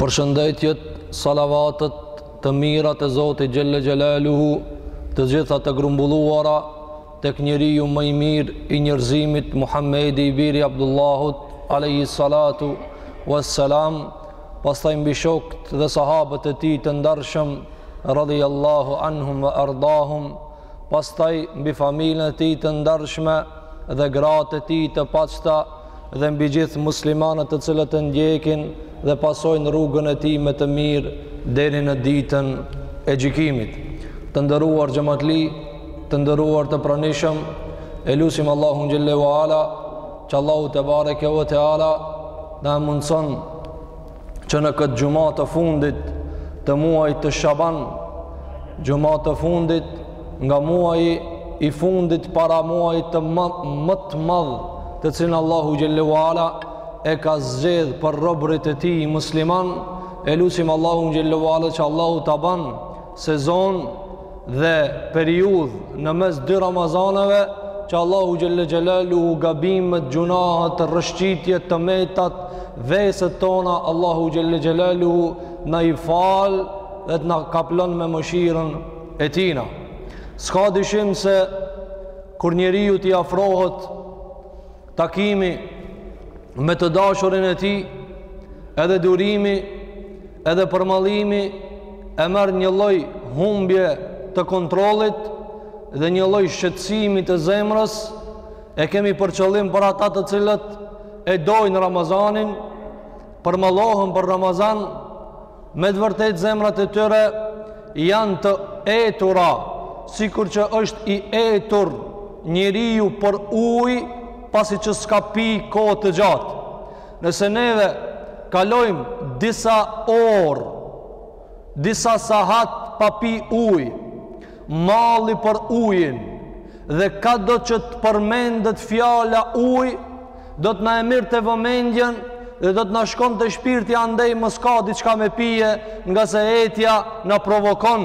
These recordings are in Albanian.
Përshëndetjet, salavatet, të mirat e Zotit Xhelle Xhelaluhu, të gjitha të grumbulluara, tek njeriu më i mirë i njerëzimit, Muhammedi i biri i Abdullahut, alejhi salatu ue selam, pastaj mbi shokët dhe sahabët e tij të ndarshëm, radijallahu anhum ve ardahum, pastaj mbi familjen e tij të ndarshme dhe gratë e tij të paqta dhe mbi gjithë muslimanët të cilët e ndjekin dhe pasojnë rrugën e tij me të mirë deri në ditën e gjykimit. Të nderuar xhamatli, të nderuar të pranishëm, e lusim Allahun xhelle ue ala që Allahu tebareke ve teala na e mundëson që në këtë xhuma të fundit të muajit shaban, xhuma të fundit nga muaji i fundit para muajit më, më të madh të cilin Allahu xhelle ue ala e ka zgjedh për robërit e tij muslimanë, e lusim Allahu xhelle ue ala që Allahu ta ban sezon dhe periudhë në mes dy Ramazaneve që Allahu Xhelle Xhelaluhu gabimet, gjynahet, rrëshqitjet, të metat, veset tona, Allahu Xhelle Xhelaluhu na i falë dhe të na kaplon me mëshirën e tina. S'ka dyshim se kur njeriu t'i afrohet Takimi me të dashurin e tij edhe durimi edhe përmallimi e merr një lloj humbje të kontrollit dhe një lloj shqetësimi të zemrës e kemi për qëllim për ata të cilët e dojnë Ramazanin përmallohen për Ramazan Me të vërtetë zemrat e tyre janë të etura, sikur që është i etur njeriu për ujë, pasi që s'ka pi kohë të gjatë. Nëse neve kalojmë disa orë, disa sahat pa pi ujë, malli për ujin, dhe kado që të përmendet fjala ujë, do të na e mirrte vëmendjen dhe do të na shkonte shpirti andej mos ka diçka me pije ngase etja na provokon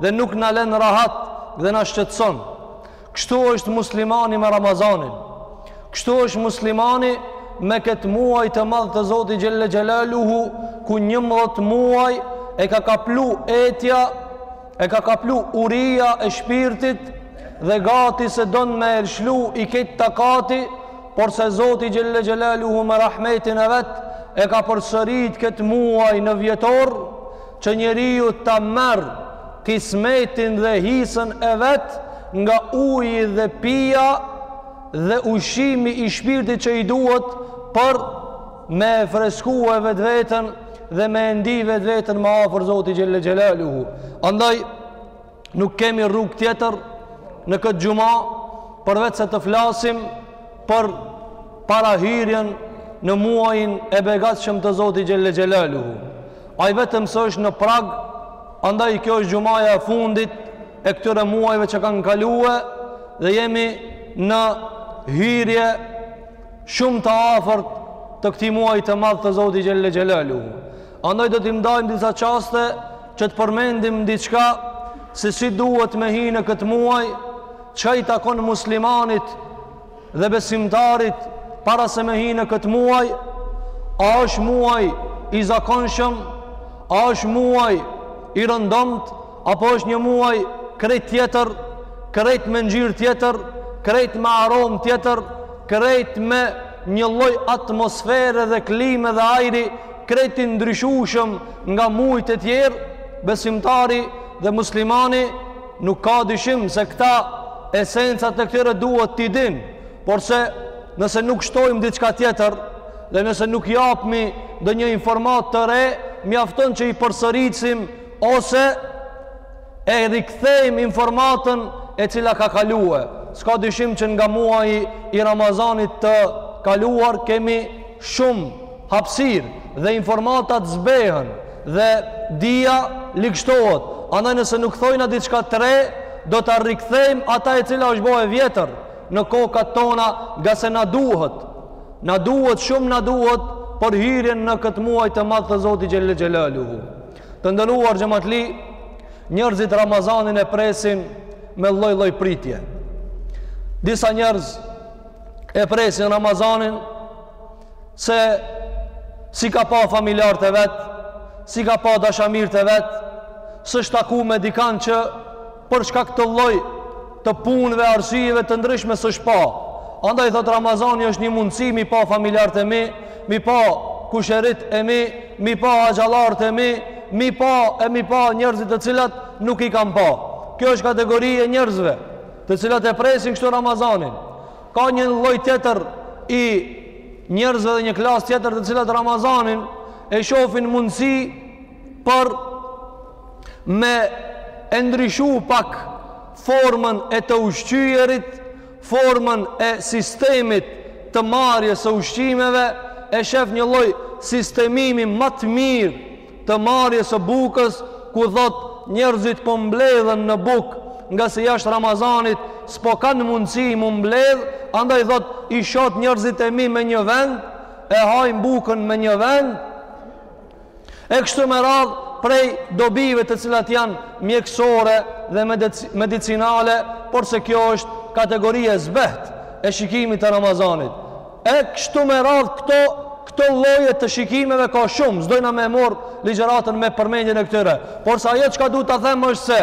dhe nuk na len rahat dhe na shqetëson kështu është muslimani me Ramazanin kështu është muslimani me këtë muaj të madh të Zotit Xhelle Xhelaluhu ku njëmdhet muaj e ka kaplu etja E ka kaplu uria e shpirtit dhe gati se don me e lshu i ketë takati, porse Zoti Xhelle Xhelaluhu me rahmetin e vet, e ka përsërit këtë muajin vjetor, që njeriu ta merr kismetin dhe hisen e vet nga uji dhe pija dhe ushqimi i shpirtit që i duhet për me e freskue vetveten dhe me e ndi vetveten ma afër Zotit Xhelle Xhelaluhu. Andaj, nuk kemi rrugë tjetër në këtë xhuma përveç se të flasim për parahyrjen në muajin e begatshëm të Zotit Xhelle Xhelaluhu. Ai vetëm se është në prag, andaj kjo është xhumaja e fundit e këtyre muajve që kanë kalue dhe jemi në hyrje Shumë të afërt të këtij muaji të madh të Zotit Xhelle Xhelaluhu. Andaj do t'i ndajmë disa çaste që të përmendim diçka se si duhet me hi në këtë muaj, çka i takon muslimanit dhe besimtarit para se me hi në këtë muaj, a është muaj i zakonshëm, a është muaj i rëndomtë, Apo është një muaj krejt tjetër, krejt me ngjyrë tjetër, krejt me aromë tjetër, krejt me një lloj atmosfere dhe klime dhe ajri krejt i ndryshueshëm nga muajt e tjerë, besimtari dhe muslimani nuk ka dyshim se këta esencat e këtyre duhet t'i dinë, porse nëse nuk shtojmë diçka tjetër dhe nëse nuk japmi ndonjë informatë të re, mjafton që i përsëritsim Ose e rikthejmë informatën e cila ka kalue. S'ka dyshim që nga muaji i Ramazanit të kaluar kemi shumë hapësirë dhe informatat zbehen dhe dija ligshtohet. Andaj nëse nuk thojna diçka të re, do ta rikthejmë ata e cila është bo e vjetër në kokat tona ngase na duhet. Na duhet, shumë na duhet për hyrjen në këtë muaj të madh të Zotit Xhelle Xhelaluhu. Të nderuar xhematli, njerëzit Ramazanin e presin me lloj lloj pritje. Disa njerëz e presin Ramazanin se s'i ka pa familjarët e vet, s'i ka pa dashamirët e vet, s'ësh taku me dikan që për shkak të lloj të punëve, arsyeve të ndryshme s'ësh pa. Andaj thotë Ramazani është një mundësi m'i pa familjarët e mi, m'i pa kusherit e mi, m'i pa axhallarët e mi, m'i pa e m'i pa njerëzit të cilat nuk i kam pa. Kjo është kategori e njerëzve të cilat e presin kështu Ramazanin. Ka një lloj tjetër i njerëzve dhe një klasë tjetër të cilat Ramazanin e shofin mundësi për me e ndryshu pak formën e të ushqyerit, formën e sistemit të marrjes së ushqimeve, e shef një lloj sistemimi ma të mirë të marrjes së bukës, ku thotë njerëzit po mbledhen në bukë, ngase jashtë Ramazanit s'po kanë mundësi m'u mbledh, andaj thotë i shoh njerëzit e mi me një vend, e hajnë bukën me një vend, E kështu me radhë prej dobive të cilat janë mjekësore dhe medicinale, porse kjo është kategori e zbehtë e shikimit të Ramazanit. E kështu me radhë këto, këto lloje të shikimeve ka shumë, s'dojna me marrë ligjëratën me përmendjen e këtyre. Porse ajo çka du ta them është se,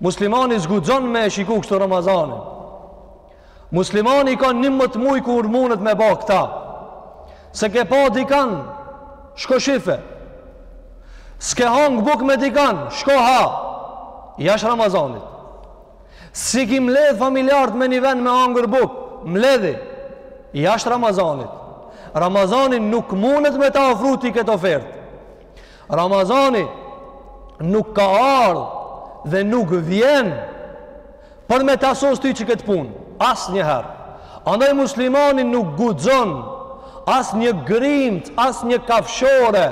Muslimani s'guxon me e shiku kështu Ramazanin. Muslimani i ka 11 muaj kur mundet me ba këta. S'e ke pa dikan, shko shife. S'ke hangër bukë me dikan, shko ha. Jashtë Ramazanit. S'i ki mbledh familjarët me një vend me hangër bukë, mbledhi. Jashtë Ramazanit. Ramazani nuk mundet me ta ofru ti këtë ofertë. Ramazani nuk ka ardhë dhe nuk vjen për me ta sos ty qëkëtë punë, asnjëherë. Andaj muslimani nuk guxon asnjë grimtë, asnjë kafshore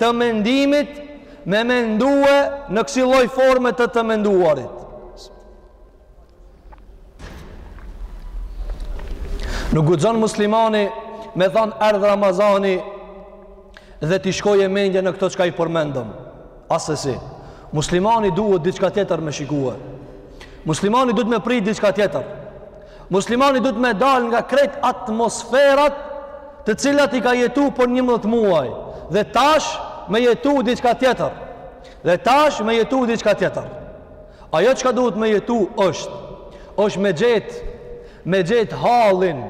të mendimit me mendue në kësi lloj forme të të menduarit. Nuk guxon muslimani me thanë erdh Ramazani dhe t'i shkojë mendja në këto çka i përmendëm. Asesi. Muslimani duhet diçka tjetër me shikue. Muslimani duhet me prit diçka tjetër. Muslimani duhet me dal nga krejt atmosferat të cilat i ka jetu për 11 muaj dhe tash me jetu diçka tjetër. Dhe tash me jetu diçka tjetër. Ajo çka duhet me jetu është, është me gjetë, me gjetë hallin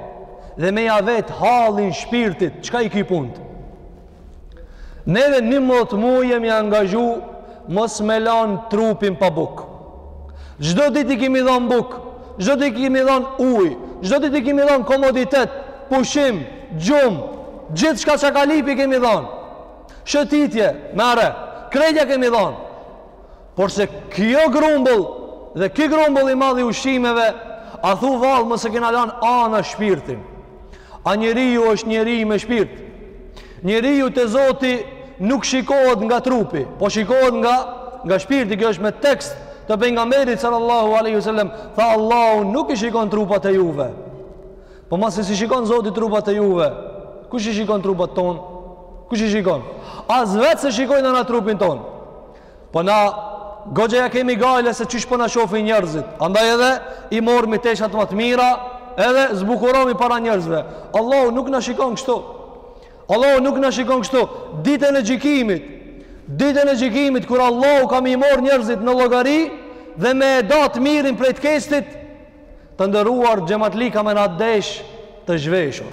dhe me ja vetë hallin shpirtit, çka i ki punët. Neve 11 muj jemi angazhu mos me lanë trupin pa bukë. Çdo ditë i kemi dhonë bukë, çdo ditë i kemi dhonë ujë, çdo ditë i kemi dhonë komoditet, pushim, gjumë, gjithçka çka ka lyp i kemi dhonë. Shëtitje, merre, krejt ja kemi dhonë. Por se kjo grumbull dhe kjo grumbull i madh i ushqimeve, a thu vallë mos e kena lanë anash shpirtin. A njeriu është njeri me shpirt. Njeriu te zoti nuk shikohet nga trupi, po shikohet nga, nga shpirti, kjo është me tekst të pejgamberit sallallahu aleyhi wa sallam, tha Allahu nuk i shikon trupat e juve. Po masi s'i shikon zoti trupat e juve, kush i shikon trupat tonë? Kush i shikon? As vetë s'e shikojmë na trupin tonë. Po na goxha ja kemi gajle se qysh po na shohin njerëzit. Andaj edhe i morëm teshat më të mira, edhe zbukurohemi para njerëzve. Allahu nuk na shikon kështu. Allahu nuk na shikon kështu. Ditën e gjykimit, ditën e gjykimit kur Allahu ka me i marr njerëzit në llogari dhe me da të mirin prej të keqit, të nderuar xhematli ka me na desh të zhveshur.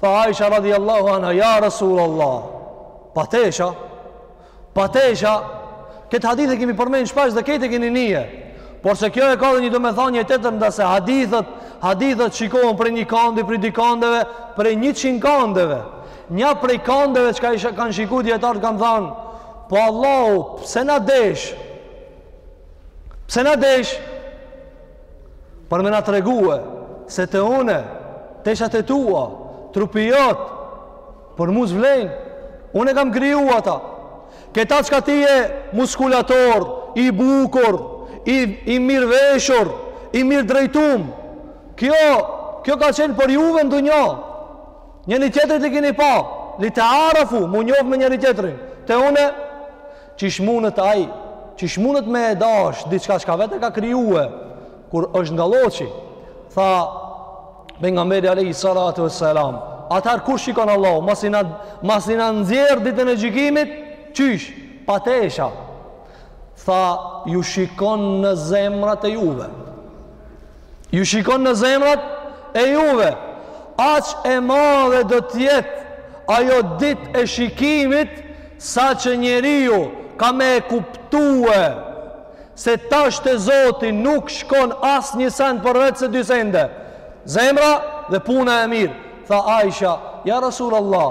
Tha Aisha radhiyallahu anha, "Ja Rasulullah, pa tesha, pa tesha, këtë hadith e kemi përmend shpesh dhe këtë e keni nije. Por se kjo e ka dhe një domethënie tjetër ngase hadithet, hadithet shikohen prej një kandi, prej dy kandeve, prej 100 kandeve. Një prej kandeve çka kanë shiku dijetarët kanë thënë, "Po Allahu, pse na desh?" Pse na desh? Për me na tregue se te une, teshat e tua, trupi jot, për mu s'vlejnë, un e kam kriju ata. Këta çka ti je muskulator, i bukur, i, i mirë veshur, i mirë drejtum, kjo, kjo ka qenë për juve në dunja. Njëri-tjetrin e kini pa, li tearafu, m'u njoft me njëri-tjetrin, te une, Qysh munet ai, qysh munet me e dash, diçka çka vetë e ka krijue, kur është nga lloçi, tha, pejgamberi Alejhi Salatu ve Selam, atëherë ku shikon Allahu, masi na nxjerr ditën e gjykimit, qysh, pa tesha, tha, ju shikon në zemrat e juve, Ju shikon në zemrat e juve. Aq e madhe do të jetë ajo ditë e shikimit sa që njeriu ka me e kuptue se tash te Zoti nuk shkon as një send përveç se dy sende. Zemra dhe puna e mirë. Tha Aisha, ja Rasulullah,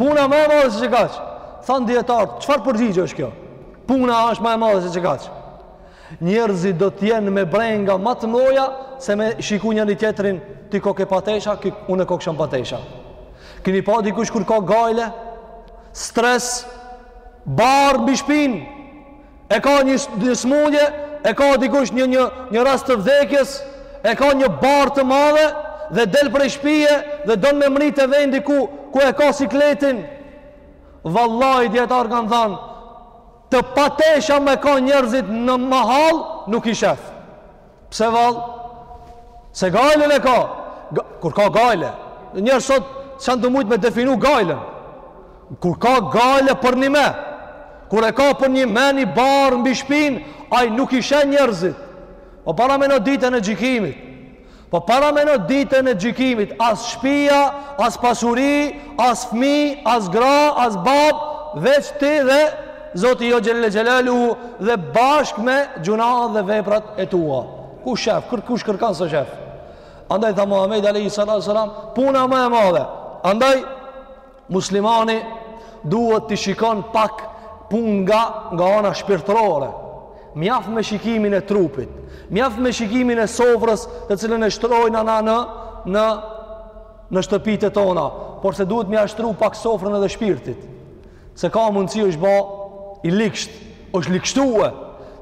Puna ma e madhe se që kaq. Thanë dijetarët, çfarë përgjigje është kjo? Puna është ma e madhe se që kaq. Njerëzit do të jenë me brenga ma të mëdha se me shiku njëri tjetrin ti koke pa tesha, unë koksham pa tesha. Kini pa dikush kur ka gajle, stres, barrë mbi shpinë, e ka një një smundje, e ka dikush një një një rast të vdekjes, e ka një barë të madhe dhe del prej shpije dhe don me mrri te vendi ku ku e ka sikletin. Vallahi dijetarët kanë thanë të patesha me ka njerëzit në mahallë nuk i shef. Pse vallë? Se gajlën e ka. Ga, kur ka gajle, njerëz sot kanë të mujt me definu gajlën. Kur ka gajle për një me, kur e ka për një me ni barrë mbi shpinë, ai nuk i sheh njerëzit. Po paramendo ditën e gjykimit. Po paramendo ditën e gjykimit. As shpija, as pasuri, as fmi, as gra, as babë, veç ti dhe Zoti jot xhelle xhelaluhu dhe bashkë me gjynahet dhe veprat e tua. Kush shef, kër, kush kërkan s'e shef. Andaj tha Muhamedi alejhi salatu selam, puna më e madhe. Andaj, muslimani duhet t'i shikon pak punët nga, nga ana shpirtrore. Mjaft me shikimin e trupit, mjaft me shikimin e sofrës të cilën e shtrojmë na në, në, në shtëpitë tona, porse duhet me ja shtru pak sofrën edhe shpirtit. Se ka mundësi është ba i ligsht, është ligshtue,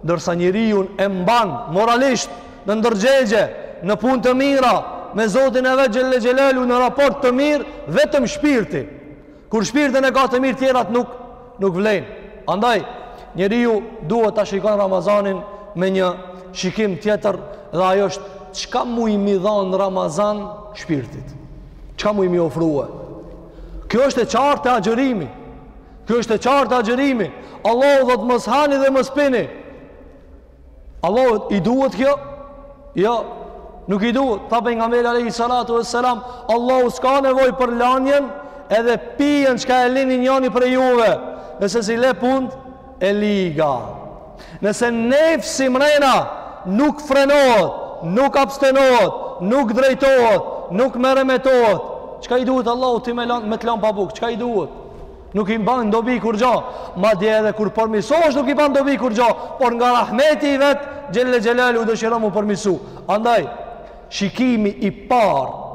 ndërsa njeriun e mban moralisht në ndërgjegje, në punë të mira, me Zotin e vet xhelle xhelaluhu në raport të mirë, vetëm shpirti. Kur shpirtin e ka të mirë tjerat nuk nuk vlejnë. Andaj njeriu duhet ta shikon Ramazanin me një shikim tjetër dhe ajo është çka muj me i dhanë n'Ramazan shpirtit. Çka muj me i ofrue? Kjo është e qartë te agjërimi. Kjo është e qartë te agjërimi. Allahu thotë mos hani dhe mos pini. Allahut i duhet kjo? Jo, nuk i duhet. Tha pejgamberi alejhi salatu ve selam. Allahu s'ka nevojë për lanien edhe pijen çka e lini njani prej juve. Nëse s'i le punët, e liga. Nëse nefsi mrena nuk frenohet, nuk abstenohet, nuk drejtohet, nuk meremetohet, çka i duhet Allahut ti me, lan, me të lanë pa bukë, çka i duhet? Nuk i ban dobi kurgjo, madje edhe kur përmisohesh nuk i ban dobi kurgjo, por nga rahmeti i vet, xhelle xhelaluhu dëshiron m'u përmisu. Andaj, shikimi i parë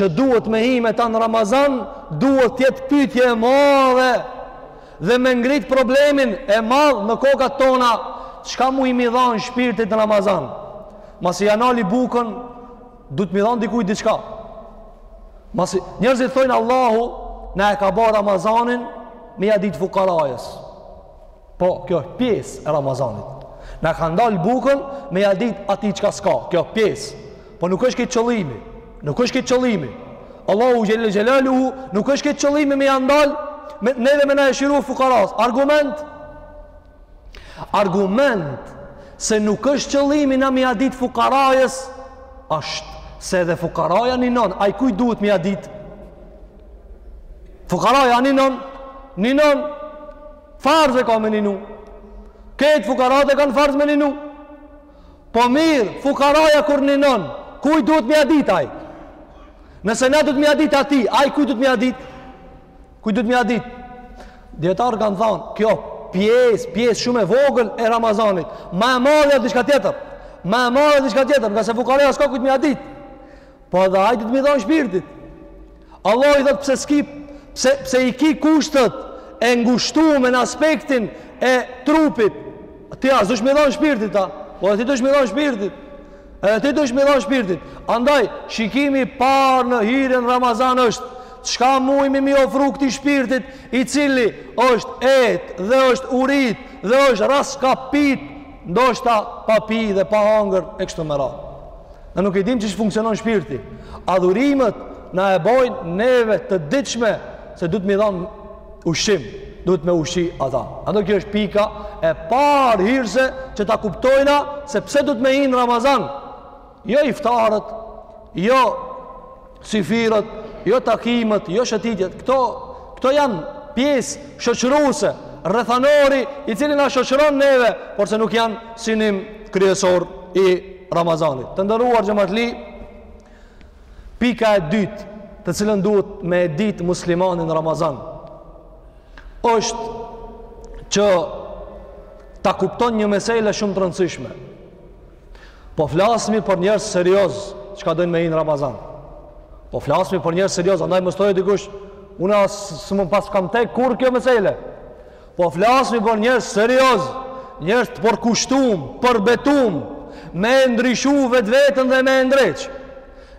që duhet me hi me ta në Ramazan, duhet t'jetë pytje e madhe, dhe me ngrit problemin e madh në kokat tona çka muj me i dhanë shpirtit në Ramazan masi ja nali bukën duhet me i dhanë dikujt diçka masi njerëzit thojnë Allahu na e ka ba Ramazanin me ja ditë fukarajës po kjo është pjesë e Ramazanit na ka ndalë bukën me ja ditë atij çka s'ka kjo është pjesë Po nuk është këtë qëllimi. Nuk është këtë qëllimi. Allahu Xhele Xhelaluhu nuk është këtë qëllimi me ja ndalë me, neve me na e shiru fukaras. Argument? Argument se nuk është qëllimi na me ja ditë fukarajës është se edhe fukaraja ninon. Ai kuj duhet me ja ditë? Fukaraja ninon. Ninon. Farz e ka me ninu. Këtë fukarat e kanë farz me ninu. Po mirë, fukaraja kur ninon, kuj duhet m'ja dit ai? Nëse na duhet m'ja dit atij, ai kuj duhet m'ja dit? Kuj duhet m'ja dit? Dijetarët kanë thanë, kjo pjesë, pjesë shumë e vogël e Ramazanit, ma e madhe a diçka tjetër, ma e madhe a diçka tjetër, ngase fukaraja s'ka kujt m'ja dit. Po edhe ai duhet m'i dhan shpirtit. Allahu i thotë pse s'ki, pse, pse i ki kushtet e ngushtume në aspektin e trupit. Ti a s'dush m'i dhan shpirtit, a? Po edhe ti dush m'i dhan shpirtit. Edhe ti dush m'i dhan shpirtit. Andaj, shikimi i parë në hyrjen n'Ramazan është, çka mujmi m'i ofru këtij shpirtit i cili është et dhe është urit dhe është rraskapit ndoshta pa pi dhe pa hangër e kështu me radhë Na nuk e dim qysh funksionon shpirti. Adhurimet na e bojnë neve të ditshme se duhet m'i dhanë ushqim, duhet me ushqy ata. Andaj kjo është pika e parë hyrëse që ta kuptojna se pse duhet me hi në Ramazan. Jo iftaret, jo syfyret, jo takimet, jo shëtitjet. Këto, këto janë pjesë shoqëruese, rrethanori i cili na shoqëron neve, porse nuk janë synim kryesor i Ramazanit. Të nderuar xhematli, pika e dytë të cilën duhet me e ditë muslimani n'Ramazan, është që ta kupton një mesele shumë të rëndësishme. Po flasmi për njerëz serioz, çka dojn me hi n'Ramazan. Po flasmi për njerëz serioz, andaj mos thojë dikush, unë as s'm'u paska tek kurr kjo mesele. Po flasmi për njerëz serioz, njerëz të përkushtum, përbetum, me ndryshu vetveten dhe me ndreq.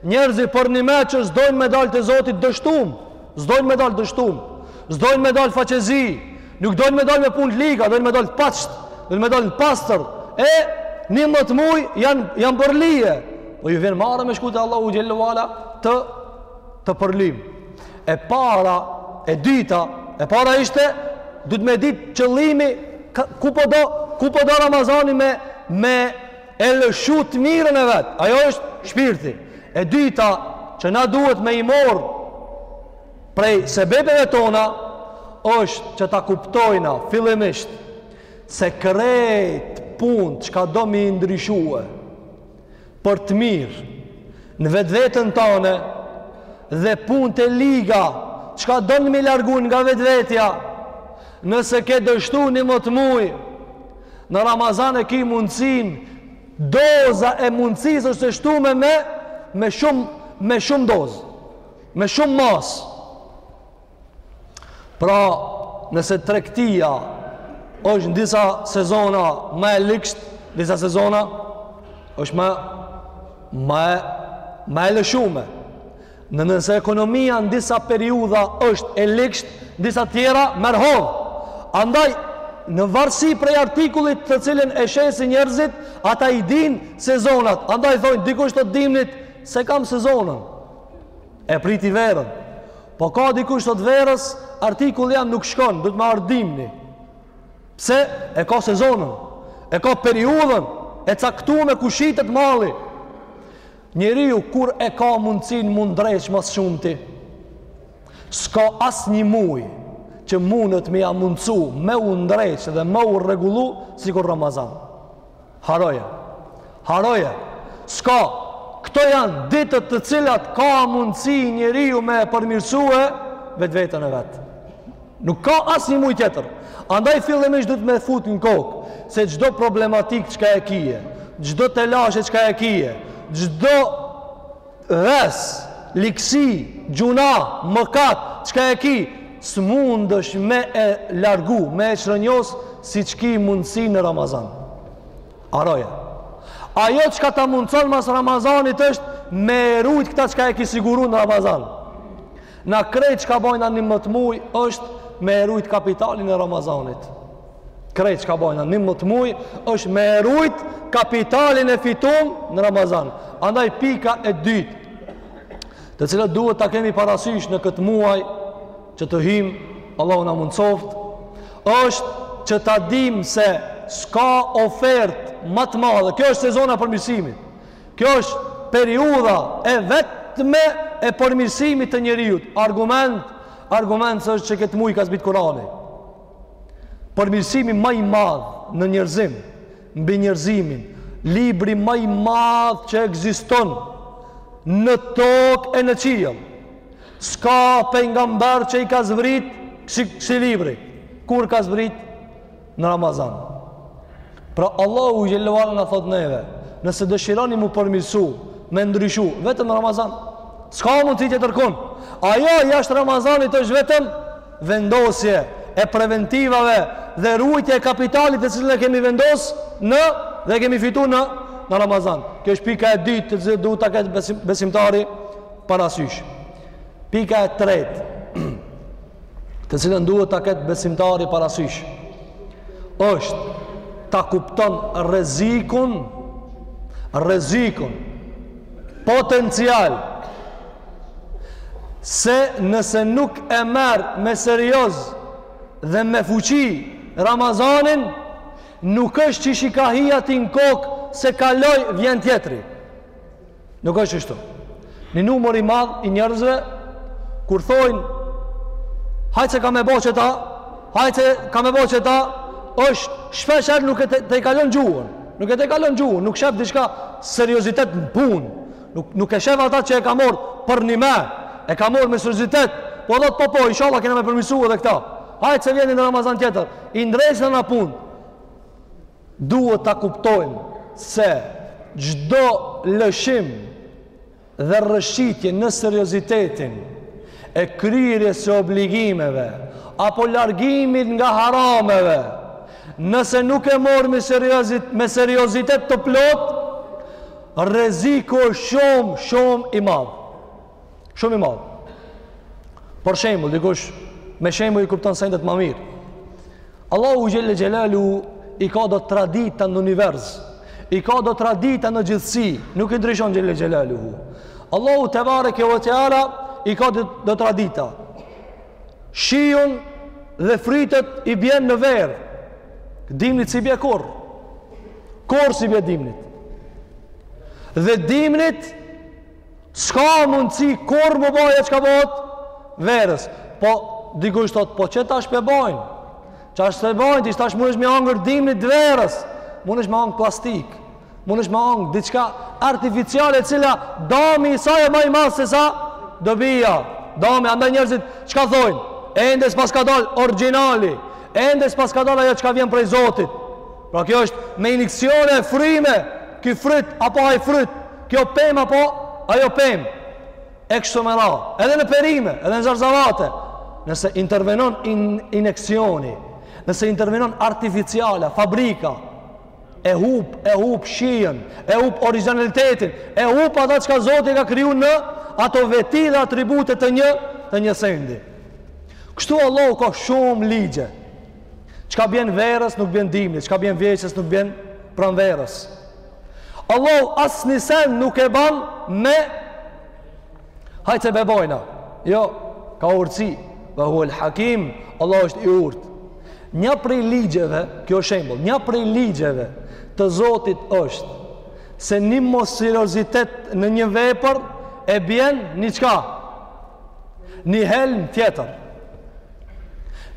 Njerëzi përnime që s'dojnë me dalë te Zoti t'dështum, s'dojnë me dalë dështum, s'dojnë me dalë faqezi, nuk dojnë me dalë me punë të liga, dojnë me dalë të pastër, dojnë me dalë të pastër, e nimdhet muj janë, janë përly e, po ju vjen marre me shku te Allahu Xhele ue Ala të, të përlym. E para, e dyta, e para ishte, duhet me ditë qëllimi, ku po do, ku po do Ramazani me, me, E lëshu të mirën e vet. Ajo është shpirti. E dyta që na duhet me i marrë prej sebepeve tona është që ta kuptojna fillimisht se krejt punët çka don me i ndryshue për të mirë në vetveten tane dhe punët e liga çka don me i largu nga vetvetja nëse ke dështu njimdhetë muj Në Ramazan e ki mundësinë, doza e mundësisë është e shtume me, me shumë, me shumë dozë, me shumë masë. Pra, nëse tregtia është në disa sezona ma e ligshtë, disa sezona është ma ma ma e lëshume. Nëse ekonomia në disa periudha është e ligshtë, në disa tjera merr hov. Andaj, në varësi prej artikullit të cilin e shesin njerëzit, ata i dinë sezonat. Andaj, thojnë, dikush thotë dimnit s'e kam sezonën. E prit verën. Po ka dikush thotë verës, artikulli jem nuk shkon, duhet me ardhë dimni. Pse? E ka sezonën. E ka periudhën e caktume ku shitet malli. Njeriu kur e ka mundësinë me u ndreq ma së shumti. S'ka asnjë muj që mundët me ja mundësu me u ndreq dhe me u rregullu sikur Ramazan. Harroje. Harroje. S'ka. Këto janë ditët të cilat ka mundësi njeriu me e përmirësue vetveten e vet. Nuk ka asnjë muj tjetër. Andaj fillimisht duhet me fut në kokë se çdo problematikë çka e kije, çdo telashe çka e kije, çdo ves, ligësi, gjynah, mëkat çka e ki, s'mundesh me e largu, me e çrrënjos siç ki mundësi në Ramazan. Harroje. Ajo çka ta mundëson mas Ramazanit është me e rujt këta çka e ki siguru në Ramazan. Na krejt çka bajna njimdhetë muj është me e rujt kapitalin e Ramazanit. Krejt çka bajna njimdhetë muj është me e rujt kapitalin e fitun në Ramazan. Andaj pika e dytë, të cilën duhet ta kemi parasysh në këtë muaj që të hym, Allahu na mundësoftë, është që ta dimë se s'ka ofertë ma të madhe. Kjo është sezona e përmirësimit. Kjo është periudha e vetme e përmirësimit të njeriut. Argument, argument është që këtë muj ka zbritë Kurani. Përmirësimi ma i madh në njerëzim, mbi njerëzimin, libri ma i madh që ekziston në tokë e në qiell. S'ka pejgamber që i ka zbritë kësi, kësi libri. Kur ka zbritë? në Ramazan. Pra Allahu xhelle ve ala na thot neve, nëse dëshironi m'u përmirësu, me ndryshu, vetëm në Ramazan. S'ka mundësi tjetërkun. Ajo jashtë Ramazanit është vetëm vendosje e preventivave dhe rujtje e kapitalit të cilën e kemi vendos në dhe e kemi fitu në, në Ramazan. Kjo është pika e dytë të cilën duhet ta ketë besim, besimtari parasysh. Pika e tretë, të cilën duhet ta ketë besimtari parasysh është ta kupton rrezikun rrezikun potencial se nëse nuk e merr me serioz dhe me fuqi Ramazanin nuk është qysh i ka hi aty në kokë se kaloj vjen tjetri Nuk është kështu. Një numër i madh i njerëzve kur thojnë hajt se kam me bo qeta, hajt se kam me bo qeta, është shpeshherë nuk e te, tejkalon gjuhën. Nuk e tejkalon gjuhën, nuk shef diçka seriozitet në punë. Nuk nuk e shef ata që e ka marr përnime. E ka marr me seriozitet. Po thot po po, inshallah kena me përmirësu edhe këta. Hajt se vjen ni Ramazan tjetër. I ndreqna na punë. Duhet ta kuptojmë se çdo lëshim dhe rrëshqitje në seriozitetin e kryerjes së obligimeve apo largimit nga harameve, nëse nuk e mor me seriozitet të plotë, rreziku shumë, shumë i madh. Shumë i madh. Për shembull, dikush me shembull i kupton sendet ma mirë. Allahu xhelle xhelaluhu i ka do tradita në univers. I ka do tradita në gjithësi, nuk i ndryshon xhelle xhelaluhu. Allahu tebareke ve teala i ka do tradita. Shiun dhe frytet i bjen në verë. Dimnit s'i bje kurr. Kurr s'i bje dimnit. Dhe dimnit S'ka mundësi kurr m'u bo ajo çka bohet verës. Po, dikush thotë, po qe tash pe bojnë? Qashtu s'e bojnë, ti tash mundesh me hangër dimnit verës, mundesh me hangër plastikë, mundesh me hangër diçka artificiale e cila dami i sajë ma i madh sesa dobija. Dami, andaj njerëzit, çka thojnë? Ende s'paska dalë origjinali. Ende s'paska dalë ajo çka vjen prej Zotit. Pra kjo është me injeksione e fryme, ky fryt, apo ai fryt, kjo pemë, apo ajo pemë, e kështu me radhë, edhe në perime, edhe në zarzavate, nëse intervenon in, injeksioni, nëse intervenon artificiala, fabrika, e hup, e hup shijen, e hup origjinalitetin, e hup ata çka Zoti e ka kriju në ato veti dhe atribute të një, të një sendi. Kështu Allahu ka shumë ligje, Çka bjen verës nuk bjen dimnit, çka bjen vjeshtës nuk bjen pranverës. Allahu asnjë sen nuk e ban me hajtë e bebojna. Jo, ka urtësi, ve huel hakim, Allahu është i urtë. Një prej ligjeve, kjo shembull, një prej ligjeve të zotit është se një mosseriozitet në një vepër e bjen një çka? Një helm tjetër.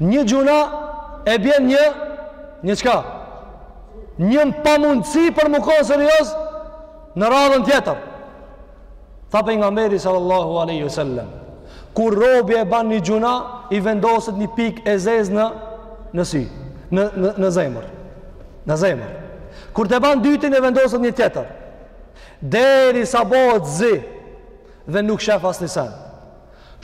Një gjunah e bjen një një çka? Një pamundësi për me konë serioz në radhën tjetër. Tha pejgamberi sallallahu aleyhi sallam. Kur robi e ban një gjunah, i vendoset një pikë e zezë në, në si, në, në, në zemër. Në zemër. Kur e ban t'dytin, i vendoset një tjetër. Derisa bëhet e zi dhe nuk shef asnjë sen.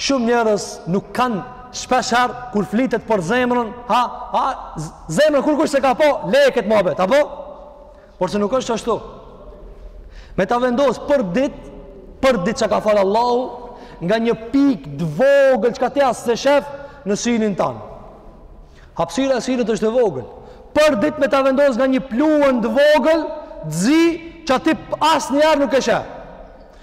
Shumë njerëz nuk kanë shpeshherë kur flitet për zemrën, ha, ha, zemrën kurkush s'e ka pa, leje këtë muhabet, apo? Porse nuk është ashtu. Me ta vendosë për ditë, për ditë që ka falë Allahu, nga një pikë të vogël çka ti as s'e shef në synin tan. Hapsira e synit është e vogël. Për ditë me ta vendosë nga një pluhun të vogël, të zi, që ti asnjëherë nuk e shef.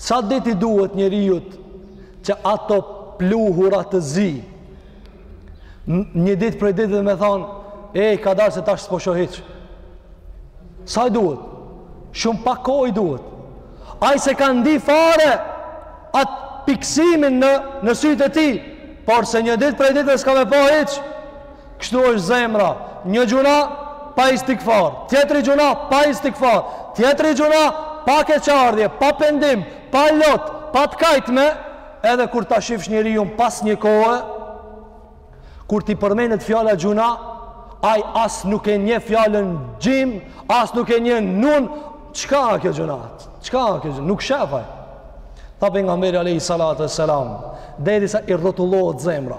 Sa ditë i duhet njeriut që ato pluhura të zi? Një ditë prej ditëve me thonë, e, ka dalë se tash s'po shoh hiç. Sa i duhet? Shumë pak kohë i duhet. Ai s'e ka ndi fare atë pikësimin në, në sytë e tij, porse një ditë prej ditëve s'ka me pa hiç. Kështu është zemra, një gjunah pa istigfar, tjetri gjunah pa istigfar, tjetri gjunah pa keqardhje, pa pendim, pa lot, pa të kajtme, edhe kur ta shifsh njeriun pas një kohe, kur t'i përmenet fjala gjunah, ai as nuk e njeh fjalën xhim, as nuk e njeh nun, çka a kjo gjunah? Çka a kjo gjunah? Nuk shef ai. Tha pejgamberi a.s. Derisa i rrotullohet zemra.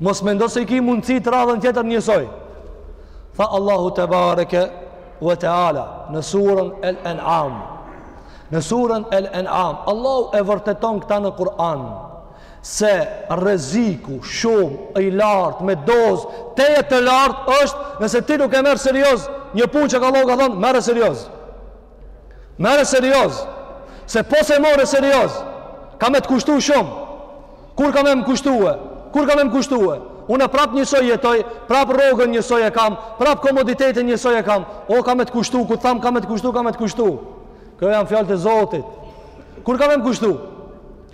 Mos mendo se i ki mundësitë radhën tjetër njësoj. Tha Allahu tebareke ve teala në surën El En'am. Në surën El En'am, Allahu e vërteton këta në Kur'an se rreziku shumë i lartë me dozë tejet të lartë është nëse ti nuk e merr serioz një punë që Allahu ka thonë merre serioz. Merre serioz, se po s'e more serioz, ka me të kushtu shumë. Kur ka me më kushtu e? Kur ka me më kushtu e? Unë prap njësoj jetoj, prap rrogën njësoj e kam, prap komoditetin njësoj e kam. O, ka me të kushtu, kur të tham, ka me të kushtu, ka me të kushtu. Këto janë fjalë të zotit. Kur ka me më kushtu?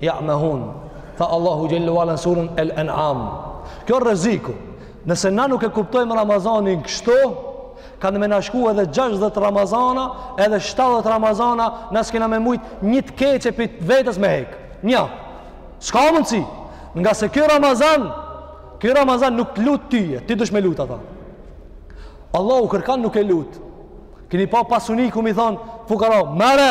Ya'mahun. Tha Allahu xhallahu ala surën El An'am. Kjo rreziku. Nëse na nuk e kuptojmë Ramazanin kështu, kanë me na shku edhe 60 Ramazana, edhe 70 Ramazana, na s'kena me mujt një të keqe pi vetës me hek. Një. S'ka mundsi. Nga se ky Ramazan, ky Ramazan nuk t'lut tyje, ti dush me lut ata. Allahu kërkan nuk e lut. Kini pa pasuniku m'i thon, fukara, mere,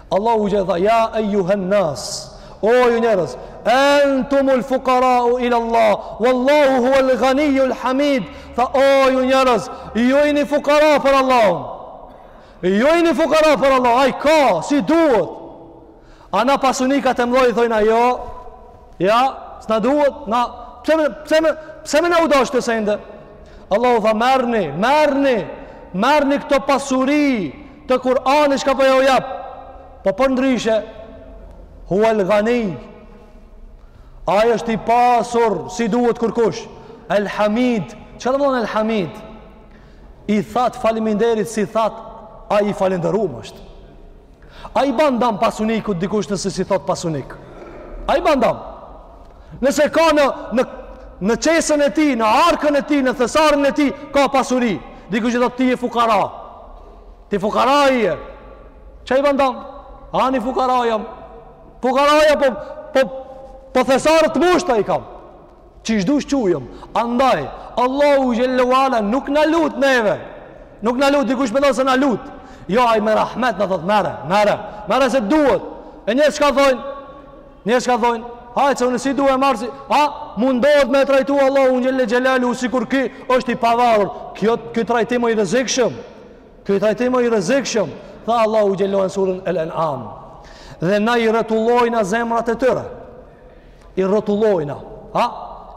Allahu tha ja ejuhen-nas o ju njerëz entumul fukarau ila Allah wallahu hu el ganiju el hamid tha o ju njerëz ju jeni fukara për Allahun ju jeni fukara për Allah a i ka si duhet a na pasunikat e mdhoj thojna jo ja s'na duhet na pse me, pse me, pse me na u dasht sende Allahu tha merni merni merni këto pasuri Të Kur'anit çka po ja u jap? Po përndryshe Huel Gani Ai është i pasur s'i duhet kërkush El Hamid Ç'do me thon El Hamid I thatë faleminderit s'i thatë Ai i falënderum është A i ban dam pasunikut dikush nëse s'i thot pasunik A i ban dam Nëse ka në, në, në qesën e tij, në arkën e tij, në thesarin e tij Ka pasuri Dikush i thot ti je fukara Ti fukara je. Ça i ban dam. Ani fukara jam. Fukara jam po po po thesarët t'mushta i kam. Qysh dush qujëm. Andaj Allahu xhallahu ala nuk na lut neve. Nuk na lut dikush mendon se na lut. Jo ai me rahmet na thot merre, merre. Merre se t'duhet. E njerëzt çka thojnë? Njerëzt çka thojnë, hajtë se unë si due e marr si, a, mundohet me e trajtu Allahun xhelle xhelaluhu, sikur ky është i pavarur. Kjo, kjo trajtim o i rrezikshëm, kjo trajtim o i rrezikshëm, tha Allahu xhelle n'surën el En'am. Dhe na i rrotullojna zemrat e tyre, i rrotullojna, a,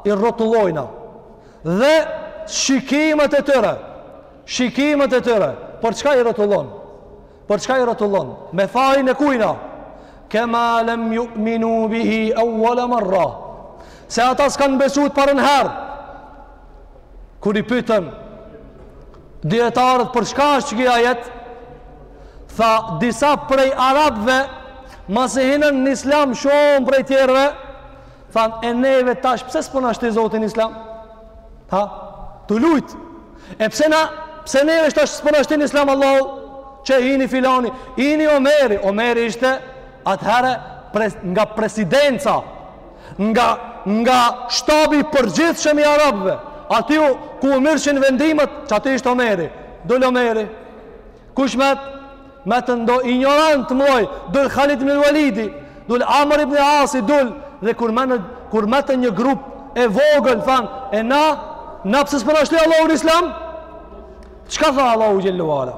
i rrotullojna. Dhe shikimet e tyre, shikimet e tyre, për çka i rrotullon? Për çka i rrotullon? Me fajin e kujna? Kema lem ju'minu bihi euala marra. Se ata s'kanë besu të parën herë. Kur i pytën dijetarët për çka është qeky ajet? Tha, disa prej arabve, masi hinën në islam shumë prej tjerëve, Than e neve tash pse s'po na shti Zoti n'Islam? Ha? Tu lujt. E pse na pse neve tash s'po na shti n'Islam Allahu? Qe hini filani, hini Omeri. Omeri ishte atëherë pres, nga presidenca, nga nga shtabi i përgjithshëm i arabëve. Atje ku u mirrshin vendimet, qaty ishte Omeri. Dol Omeri. Kush met, metën do injorantë moj, dul Khalid ibn Walidi, dul Amr ibn Asi, dul dhe kur metën, kur metën një grup i vogël thanë, e na na pse s'po na shtoi Allahu Islam? Çka tha Allahu xhelle ue ala?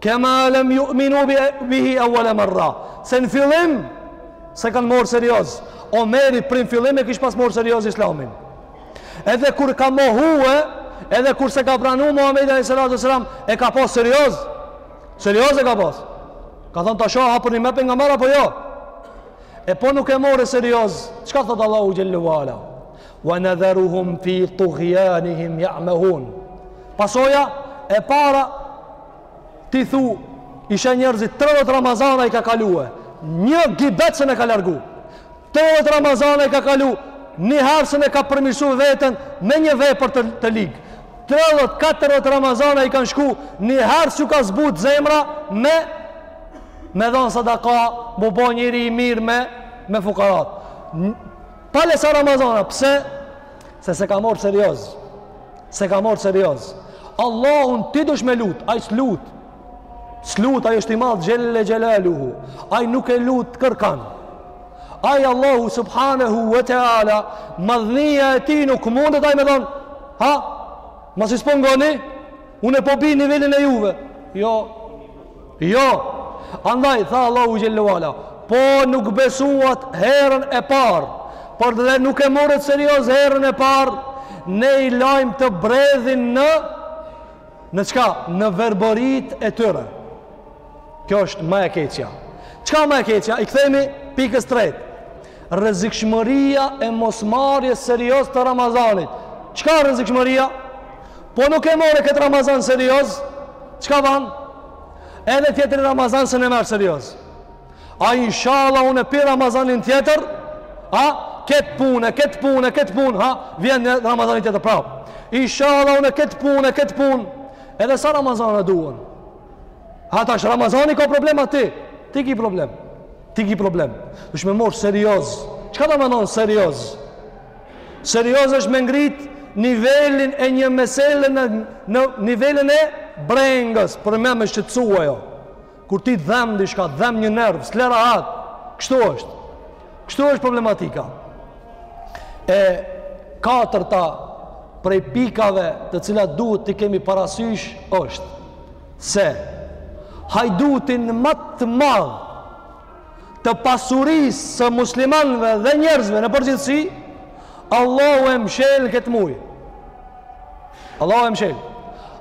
Kema lam yu'minu bihi awwal marra. Se në fillim s'e kanë morë serioz. Omeri prej n'fillim e kish pas morë serioz Islamin. Edhe kur ka mohue, edhe kur s'e ka pranu Muhammedin a.s. e ka pas serioz. Serioz e ka pas. Ka thonë ta shoh a përnime pejgamber apo jo. E po nuk e more serioz. Çka thotë Allahu xhelle ue ala? Wa nadharuhum fi tughyanihim ya'mahun. Pasoja, e para, ti thu, i sheh njerëzit 30 Ramazana i ka kalue. Një gibet s'un e ka largu. 30 Ramazana i ka kalu, një herë s'un e ka përmirësu veten me një vepër të, të ligë. 30, 40 Ramazana i kanë shku, një herë s'ju ka zbut zemra me, me dhonë sadaka, m'u bo njeri i mirë me, me fukarat. Pale sa Ramazana, pse? Se s'e ka morë serioz. S'e ka morë serioz. Allahun ti dush me lutë, ai s'lutë. S'lut, ai është i madh xhelle xhelaluhu. Ai nuk e lut kërkan. Ai Allahu subhanahu wa taala, madhnia e tij nuk mundet ai me thonë: ha, masi s'po ngoni, unë po bi n'nivelin e juve. Jo. Jo. Andaj tha Allahu xhelle ue ala, po nuk besuat herën e parë, por dhe nuk e morët serioz herën e parë, ne i lajmë të bredhin në Në çka? Në verbëritë e tyre. Kjo është më e keqja. Çka ma e keqja? I kthehemi pikës tretë. Rrezikshmëria e mosmarrjes serioz të Ramazanit. Çka rrezikshmëria? Po nuk e more këtë Ramazan serioz? Çka ban? Edhe tjetri Ramazan s'un e merr serioz. A inshallah unë pi Ramazanin tjetër, a këtë punë, këtë punë, këtë punë, ha, vjen Ramazani tjetër prapë. Inshallah unë këtë punë, këtë punë. Edhe sa Ramazana duhen. A tash Ramazani ka problem a ti? Ti ki problem. Ti ki problem. Është me mor serioz. Çka do me thonë serioz? Serioz është me ngrit nivelin e një mesele në, në nivelin e brengës, për me me shqetsu ajo. Kur ti të dhem diçka, të dhem një nerv, s'le rahat, kështu është. Kështu është problematika. E katërta prej pikave të cilat duhet t'i kemi parasysh është se hajdutin ma të madh të pasurisë së muslimanve dhe njerëzve në përgjithësi, Allahu e mshel këtë muj. Allahu e mshel.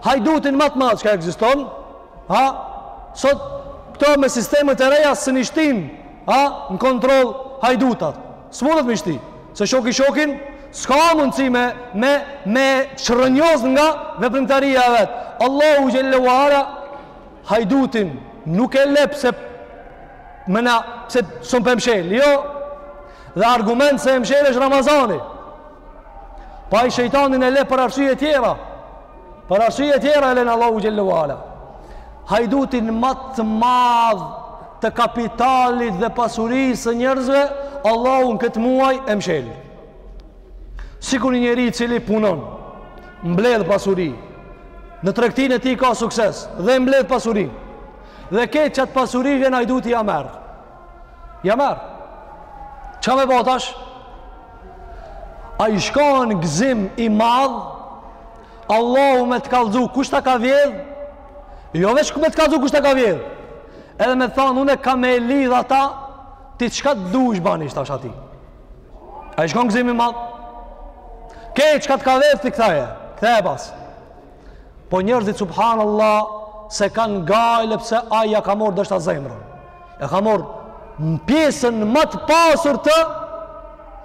Hajdutin ma të madh çka ekziston, A, sot këto me sistemet e reja s'mun i shtin, a, në kontroll hajdutat. S'mundet me shti, se shoki shokin, s'ka mundësi me, me, me çrrënjos nga veprimtaria e vet. Allahu xhel-le ue ala, hajdutin nuk e le pse më na, se s'mun p'e mshel, jo, dhe argument se e mshel është Ramazani. Pa ai shejtanin e le për arsye tjera. Për arsye tjera e len Allahu xhel-le ue ala. Hajdutin ma të madh të kapitalit dhe pasurisë së njerëzve, Allahu në këtë muaj e mshel. Sikur një njeri i cili punon, mbledh pasuri, në tregtinë e tij ka sukses, dhe mbledh pasuri, dhe këtë qat pasuri vjen hajduti ja merr. Ja merr. Çka me bo tash? A ish kon gëzim i madh, Allahu me të kallzu kush ta ka vjedh? Jo veç me të kallzu kush ta ka vjedh? Edhe me thonë, une kam me lidh ata, ti çka të dush bani tash atij. A ish kon gëzim i madh? Krejt çka ta ka vjedh, ti ktheje, ktheje pas. Po njerëzit, subhanallah, s'e kanë gajle pse ai ja ka marr ndoshta zemrën. E ka marr në pjesën më të pasur të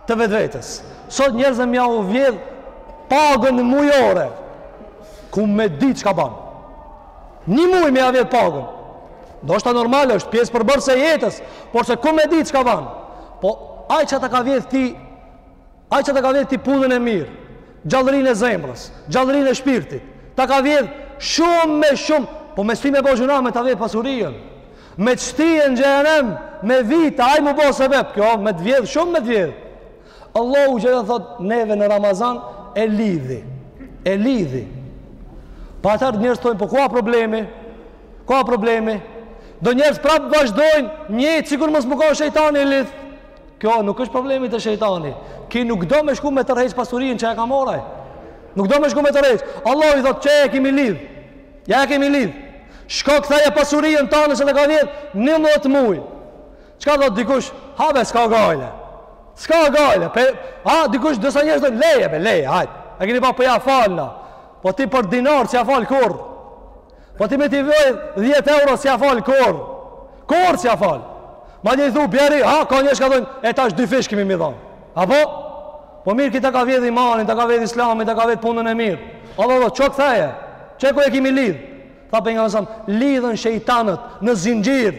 të vetvetes. Sot njerëzve me jau vjedh pagën mujore. Ku me di çka ban. Një muj me ia vjedh pagën. Ndoshta normal, është pjesë përbërëse e jetës, por se ku me di çka ban. Po ai çka ta ka vjedh ti Ai që ta ka vjedh ti punën e mirë, gjallërinë e zemrës, gjallërinë e shpirtit, ta ka vjedh shumë ma shumë, po me të shti me bo gjynah, me ta vjedh pasurien, me të shti në xhehenem, me vita, ai m'u bo sebep, kjo me të vjedh, shumë me të vjedh. Allahu xhel-le thot, neve në Ramazan e lidhi, e lidhi. Pa atëher njerëz thojnë, po ku a problemi? Ku a problemi? Do njerëz prapë vazhdojnë, njejt, sikur mos m'u kon shejtani i lidh, Kjo nuk është problemi te shejtani. Ki nuk do me shku me tërheq pasurien që e ka marr ai. Nuk do me shku me tërheq. Allahu thot qe e kemi lidh. Ja e kemi lidh. Shko ktheje pasurien tanë që ta ka vjedh njëmdhet muj. Çka thotë dikush? A be, s'ka gajle. S'ka gajle. Pe, ha, dikush disa njerëz thojn leje, be, leje, hajt. E keni pa po ja fal, Po ti për dinar s'ja fal kurr. Po ti me t'i vjedh 10 euro s'ja fal kurr. Kurr s'ja fal. Madje i thu, bjeri, ha, ka njerëz çka thonë, e tash dyfish ki me m'i dhonë. Apo? Po mirë, ki ta ka vjedh imanin, ta ka vjedh islamin, ta ka vjedh punën e mirë. Allahu, çu ktheje. Qe ku e kemi lidh. Tha Pejgamberi alejhi selam, lidhen shejtanët në zinxhirë.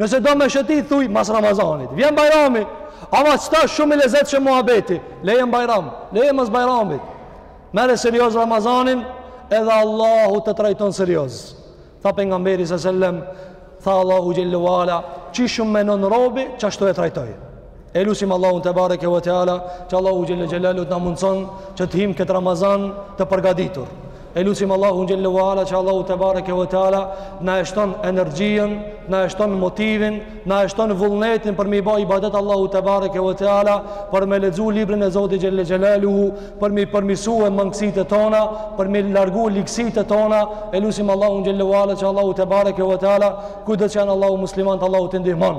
Nëse do me shëtit, thuj, mas Ramazanit. Vjen Bajrami, ama është shumë i lezetshëm muhabeti. Leje në Bajram, leje mas Bajramit. Merre serioz Ramazanin, edhe Allahu të trajton serioz. Tha Pejgamberi a.s. sellem, tha Allahu xhelle ve ala, qysh më menon robi, qashtu e trajtoj. E lusim Allahun tebareke ve teala që Allahu xhelle xhelalu të na mundson që të him këtë Ramazan të përgatitur. E lusim Allahun xhelle ve ala që Allahu tebareke ve teala na e shton energjinë, na e shton motivin, na e shton vullnetin për me i ba ibadet Allahut tebareke ve teala, për me lexu librin e Zotit xhelle xhelalu, për m'i përmirësu mangësitë tona, për m'i largu ligësitë tona. E lusim Allahun xhelle ve ala që Allahu tebareke ve teala kudo që janë Allahu muslimant, Allahu t'i ndihmon.